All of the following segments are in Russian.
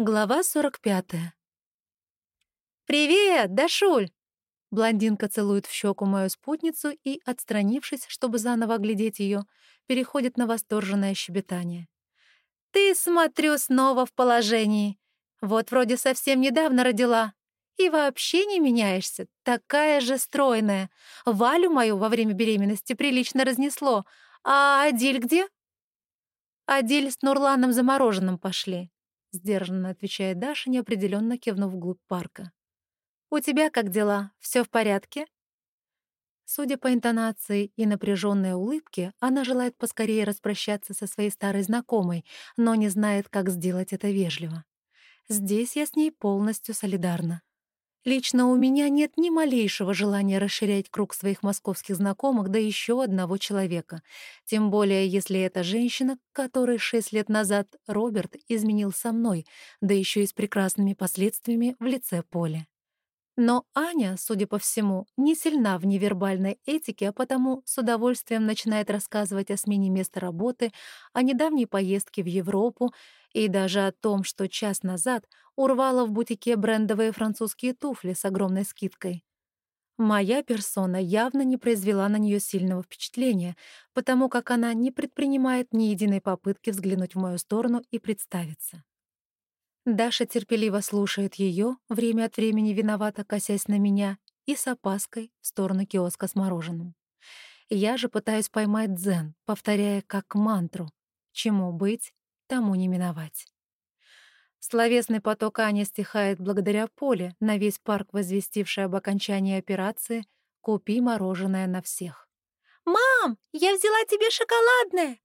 Глава 45. «Привет, Дашуль!» Блондинка целует в щеку мою спутницу и, отстранившись, чтобы заново оглядеть ее, переходит на восторженное щебетание. «Ты, смотрю, снова в положении. Вот вроде совсем недавно родила. И вообще не меняешься, такая же стройная. Валю мою во время беременности прилично разнесло. А Адиль где?» Адиль с Нурланом замороженным пошли. — сдержанно отвечает Даша, неопределенно кивнув вглубь парка. «У тебя как дела? Все в порядке?» Судя по интонации и напряженной улыбке, она желает поскорее распрощаться со своей старой знакомой, но не знает, как сделать это вежливо. Здесь я с ней полностью солидарна. Лично у меня нет ни малейшего желания расширять круг своих московских знакомых до еще одного человека. Тем более, если это женщина, которой шесть лет назад Роберт изменил со мной, да еще и с прекрасными последствиями в лице Поли. Но Аня, судя по всему, не сильна в невербальной этике, а потому с удовольствием начинает рассказывать о смене места работы, о недавней поездке в Европу и даже о том, что час назад урвала в бутике брендовые французские туфли с огромной скидкой. Моя персона явно не произвела на нее сильного впечатления, потому как она не предпринимает ни единой попытки взглянуть в мою сторону и представиться. Даша терпеливо слушает ее, время от времени виновато косясь на меня, и с опаской в сторону киоска с мороженым. Я же пытаюсь поймать дзен, повторяя как мантру «Чему быть, тому не миновать». Словесный поток Ани стихает благодаря Поле, на весь парк возвестивший об окончании операции «Купи мороженое на всех». «Мам, я взяла тебе шоколадное!»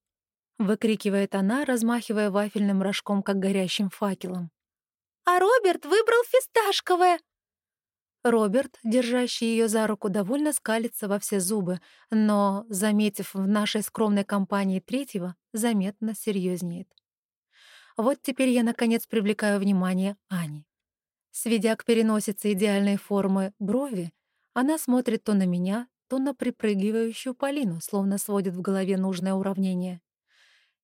— выкрикивает она, размахивая вафельным рожком, как горящим факелом. «А Роберт выбрал фисташковое!» Роберт, держащий ее за руку, довольно скалится во все зубы, но, заметив в нашей скромной компании третьего, заметно серьезнеет. Вот теперь я, наконец, привлекаю внимание Ани. Сведя к переносице идеальной формы брови, она смотрит то на меня, то на припрыгивающую Полину, словно сводит в голове нужное уравнение.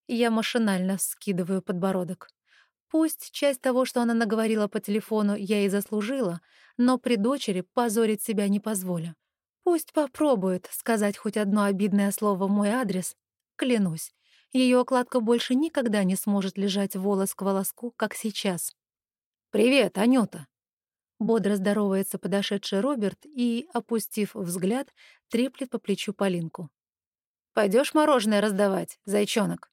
Я машинально скидываю подбородок. Пусть часть того, что она наговорила по телефону, я и заслужила, но при дочери позорить себя не позволю. Пусть попробует сказать хоть одно обидное слово в мой адрес. Клянусь, ее окладка больше никогда не сможет лежать волос к волоску, как сейчас. «Привет, Анюта!» Бодро здоровается подошедший Роберт и, опустив взгляд, треплет по плечу Полинку. Пойдешь мороженое раздавать, зайчонок?»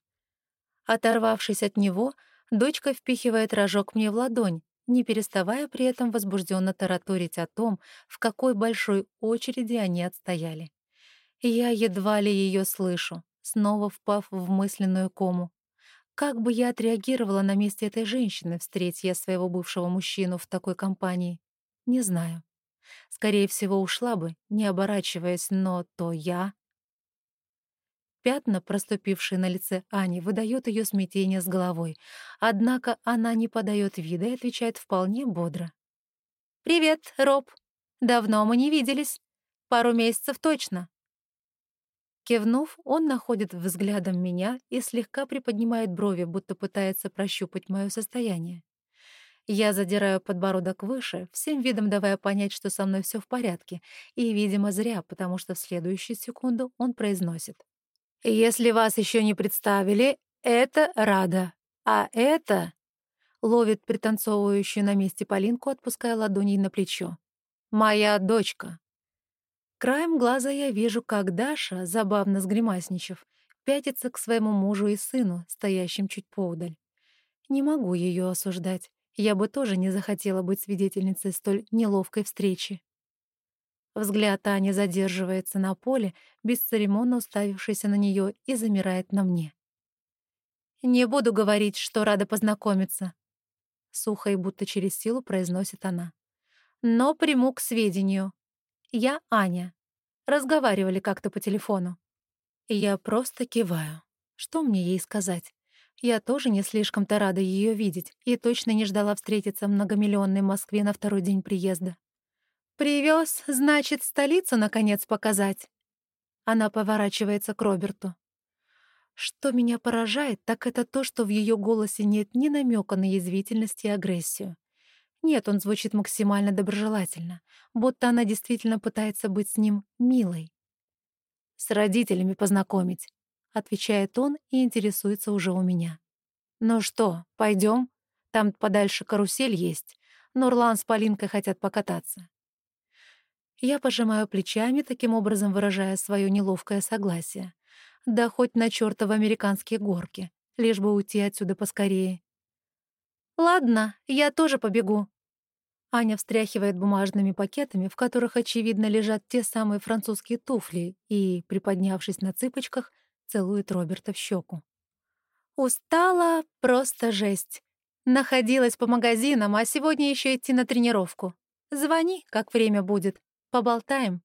Оторвавшись от него, дочка впихивает рожок мне в ладонь, не переставая при этом возбужденно тараторить о том, в какой большой очереди они отстояли. Я едва ли ее слышу, снова впав в мысленную кому. Как бы я отреагировала на месте этой женщины, встреть я своего бывшего мужчину в такой компании? Не знаю. Скорее всего, ушла бы, не оборачиваясь, но то я, Пятна, проступившие на лице Ани, выдают ее смятение с головой. Однако она не подает вида и отвечает вполне бодро. «Привет, Роб. Давно мы не виделись. Пару месяцев точно». Кивнув, он находит взглядом меня и слегка приподнимает брови, будто пытается прощупать мое состояние. Я задираю подбородок выше, всем видом давая понять, что со мной все в порядке, и, видимо, зря, потому что в следующую секунду он произносит. «Если вас еще не представили, это Рада, а это...» Ловит пританцовывающую на месте Полинку, отпуская ладони на плечо. «Моя дочка». Краем глаза я вижу, как Даша, забавно сгримасничав, пятится к своему мужу и сыну, стоящим чуть поудаль. Не могу ее осуждать. Я бы тоже не захотела быть свидетельницей столь неловкой встречи. Взгляд Ани задерживается на поле, бесцеремонно уставившийся на нее, и замирает на мне. «Не буду говорить, что рада познакомиться», — сухо и будто через силу произносит она. «Но приму к сведению. Я Аня. Разговаривали как-то по телефону». Я просто киваю. Что мне ей сказать? Я тоже не слишком-то рада ее видеть и точно не ждала встретиться в многомиллионной Москве на второй день приезда. Привез, значит, столицу, наконец, показать. Она поворачивается к Роберту. Что меня поражает, так это то, что в ее голосе нет ни намека на язвительность и агрессию. Нет, он звучит максимально доброжелательно, будто она действительно пытается быть с ним милой. «С родителями познакомить», — отвечает он и интересуется уже у меня. «Ну что, пойдем? Там подальше карусель есть. Нурлан с Полинкой хотят покататься». Я пожимаю плечами, таким образом выражая свое неловкое согласие. Да хоть на чёртовы американские горки, лишь бы уйти отсюда поскорее. «Ладно, я тоже побегу». Аня встряхивает бумажными пакетами, в которых, очевидно, лежат те самые французские туфли, и, приподнявшись на цыпочках, целует Роберта в щеку. «Устала, просто жесть. Находилась по магазинам, а сегодня еще идти на тренировку. Звони, как время будет. Поболтаем».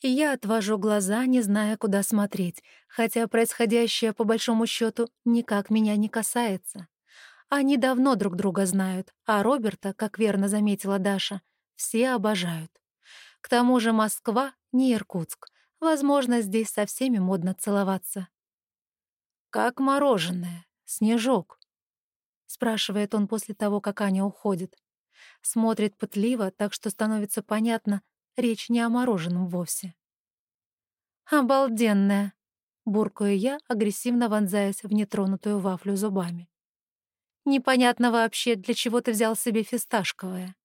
И я отвожу глаза, не зная, куда смотреть, хотя происходящее, по большому счету, никак меня не касается. Они давно друг друга знают, а Роберта, как верно заметила Даша, все обожают. К тому же Москва — не Иркутск. Возможно, здесь со всеми модно целоваться. «Как мороженое, снежок», — спрашивает он после того, как Аня уходит. Смотрит пытливо, так что становится понятно, речь не о мороженом вовсе. «Обалденная!» — буркаю я, агрессивно вонзаясь в нетронутую вафлю зубами. «Непонятно вообще, для чего ты взял себе фисташковое».